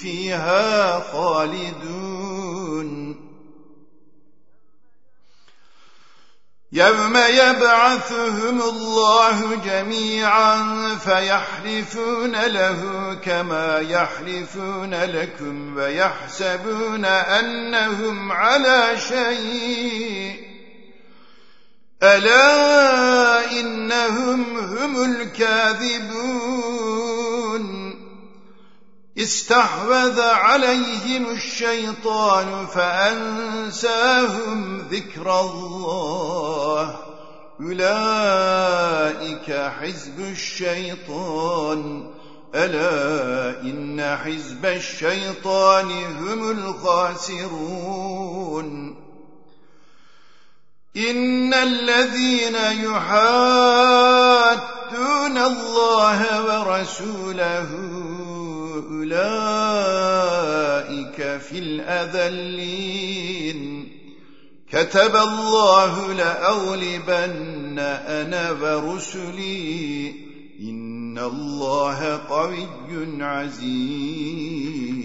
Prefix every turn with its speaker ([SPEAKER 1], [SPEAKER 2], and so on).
[SPEAKER 1] فيها خالدون. يوم يبعثهم الله جميعا فيحلفون له كما يحلفون لكم ويحسبون أنهم على شيء. ألا إنهم هم الكاذبون. استحوذ عليهم الشيطان فأنساهم ذكر الله. أولئك حزب الشيطان. ألا إن حزب الشيطان هم الخاسرون. إن الذين يحادون الله ورسوله أولئك في الأذلين كتب الله لأغلبن أنا ورسلي إن الله قوي عزيز